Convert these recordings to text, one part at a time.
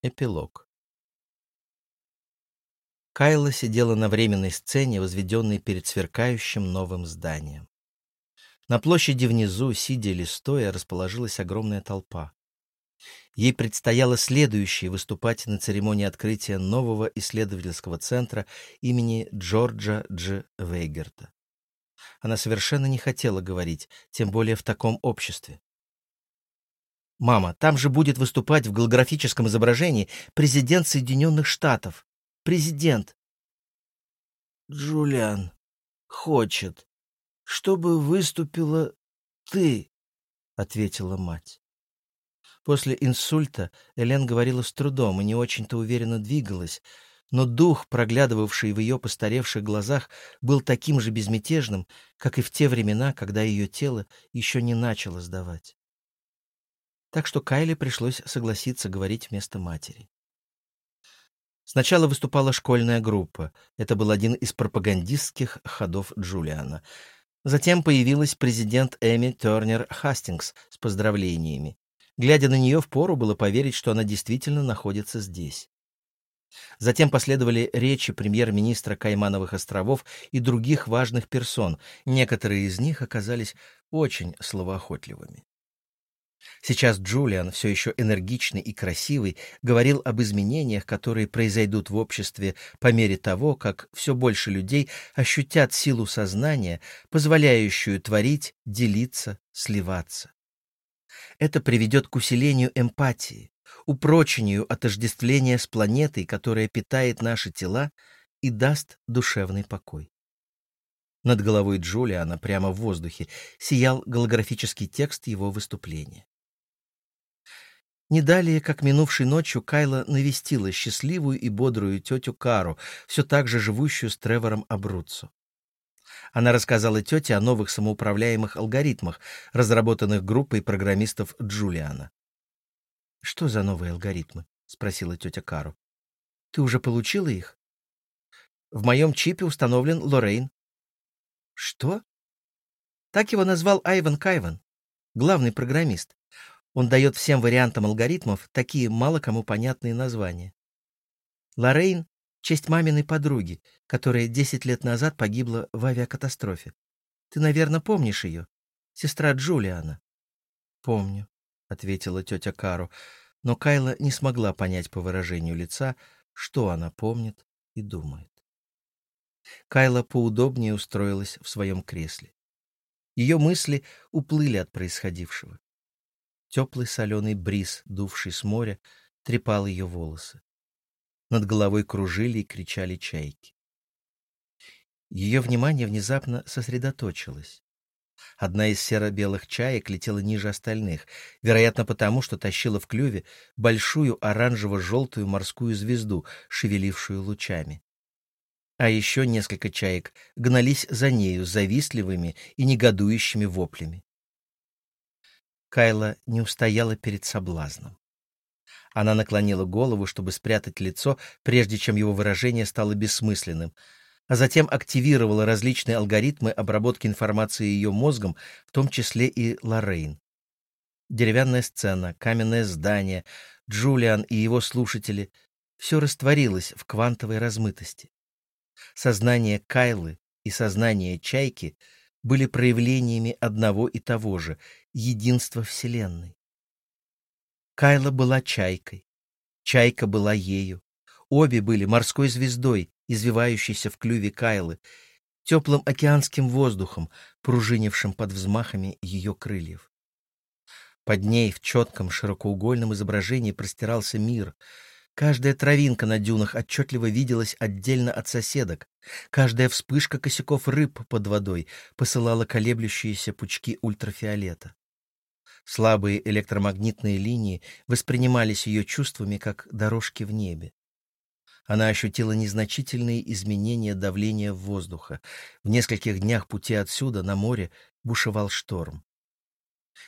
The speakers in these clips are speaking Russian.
Эпилог. Кайла сидела на временной сцене, возведенной перед сверкающим новым зданием. На площади внизу, сидя или стоя, расположилась огромная толпа. Ей предстояло следующее выступать на церемонии открытия нового исследовательского центра имени Джорджа Дж. Вейгерта. Она совершенно не хотела говорить, тем более в таком обществе. «Мама, там же будет выступать в голографическом изображении президент Соединенных Штатов. Президент!» «Джулиан хочет, чтобы выступила ты», — ответила мать. После инсульта Элен говорила с трудом и не очень-то уверенно двигалась, но дух, проглядывавший в ее постаревших глазах, был таким же безмятежным, как и в те времена, когда ее тело еще не начало сдавать так что Кайле пришлось согласиться говорить вместо матери. Сначала выступала школьная группа. Это был один из пропагандистских ходов Джулиана. Затем появилась президент Эми Тернер Хастингс с поздравлениями. Глядя на нее, впору было поверить, что она действительно находится здесь. Затем последовали речи премьер-министра Каймановых островов и других важных персон. Некоторые из них оказались очень словоохотливыми. Сейчас Джулиан, все еще энергичный и красивый, говорил об изменениях, которые произойдут в обществе по мере того, как все больше людей ощутят силу сознания, позволяющую творить, делиться, сливаться. Это приведет к усилению эмпатии, упрочению отождествления с планетой, которая питает наши тела и даст душевный покой. Над головой Джулиана прямо в воздухе сиял голографический текст его выступления. Не далее, как минувшей ночью, Кайла навестила счастливую и бодрую тетю Кару, все так же живущую с Тревором Абруццо. Она рассказала тете о новых самоуправляемых алгоритмах, разработанных группой программистов Джулиана. «Что за новые алгоритмы?» — спросила тетя Кару. «Ты уже получила их?» «В моем чипе установлен Лоррейн». «Что?» Так его назвал Айван Кайван, главный программист. Он дает всем вариантам алгоритмов такие мало кому понятные названия. Лоррейн — честь маминой подруги, которая 10 лет назад погибла в авиакатастрофе. Ты, наверное, помнишь ее? Сестра Джулиана. «Помню», — ответила тетя Кару, но Кайла не смогла понять по выражению лица, что она помнит и думает. Кайла поудобнее устроилась в своем кресле. Ее мысли уплыли от происходившего. Теплый соленый бриз, дувший с моря, трепал ее волосы. Над головой кружили и кричали чайки. Ее внимание внезапно сосредоточилось. Одна из серо-белых чаек летела ниже остальных, вероятно потому, что тащила в клюве большую оранжево-желтую морскую звезду, шевелившую лучами. А еще несколько чаек гнались за нею завистливыми и негодующими воплями. Кайла не устояла перед соблазном. Она наклонила голову, чтобы спрятать лицо, прежде чем его выражение стало бессмысленным, а затем активировала различные алгоритмы обработки информации ее мозгом, в том числе и Лоррейн. Деревянная сцена, каменное здание, Джулиан и его слушатели — все растворилось в квантовой размытости. Сознание Кайлы и сознание Чайки были проявлениями одного и того же — единства Вселенной. Кайла была чайкой, чайка была ею. Обе были морской звездой, извивающейся в клюве Кайлы, теплым океанским воздухом, пружинившим под взмахами ее крыльев. Под ней в четком широкоугольном изображении простирался мир — Каждая травинка на дюнах отчетливо виделась отдельно от соседок. Каждая вспышка косяков рыб под водой посылала колеблющиеся пучки ультрафиолета. Слабые электромагнитные линии воспринимались ее чувствами как дорожки в небе. Она ощутила незначительные изменения давления воздуха. В нескольких днях пути отсюда, на море, бушевал шторм.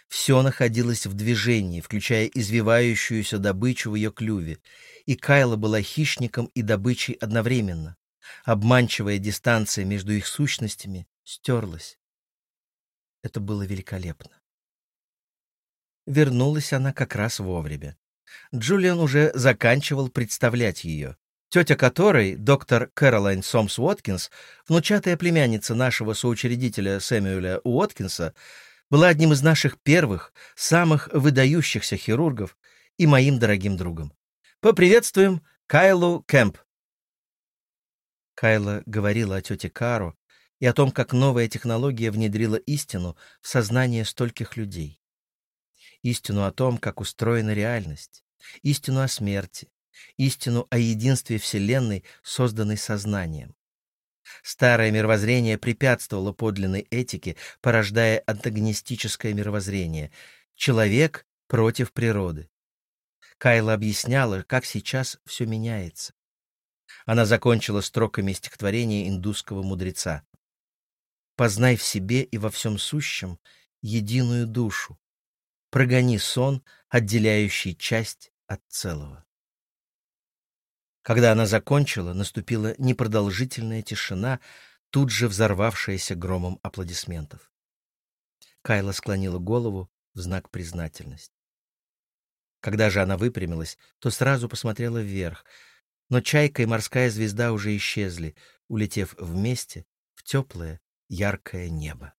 Все находилось в движении, включая извивающуюся добычу в ее клюве, и Кайла была хищником и добычей одновременно. Обманчивая дистанция между их сущностями стерлась. Это было великолепно. Вернулась она как раз вовремя. Джулиан уже заканчивал представлять ее. Тетя которой, доктор Кэролайн Сомс Уоткинс, внучатая племянница нашего соучредителя Сэмюэля Уоткинса, была одним из наших первых, самых выдающихся хирургов и моим дорогим другом. Поприветствуем Кайлу Кэмп. Кайла говорила о тете Кару и о том, как новая технология внедрила истину в сознание стольких людей. Истину о том, как устроена реальность, истину о смерти, истину о единстве Вселенной, созданной сознанием. Старое мировоззрение препятствовало подлинной этике, порождая антагонистическое мировоззрение — человек против природы. Кайла объясняла, как сейчас все меняется. Она закончила строками стихотворения индусского мудреца. «Познай в себе и во всем сущем единую душу. Прогони сон, отделяющий часть от целого». Когда она закончила, наступила непродолжительная тишина, тут же взорвавшаяся громом аплодисментов. Кайла склонила голову в знак признательности. Когда же она выпрямилась, то сразу посмотрела вверх, но чайка и морская звезда уже исчезли, улетев вместе в теплое, яркое небо.